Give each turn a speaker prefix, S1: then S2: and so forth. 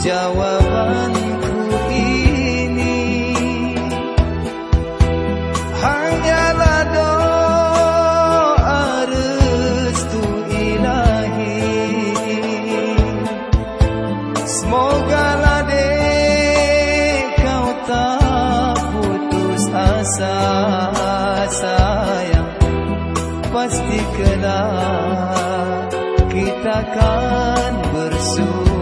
S1: jawabanku ini. Hanyalah doa restu ilahi semoga lade kau tak putus asa sayang pasti kena kita kan bersuara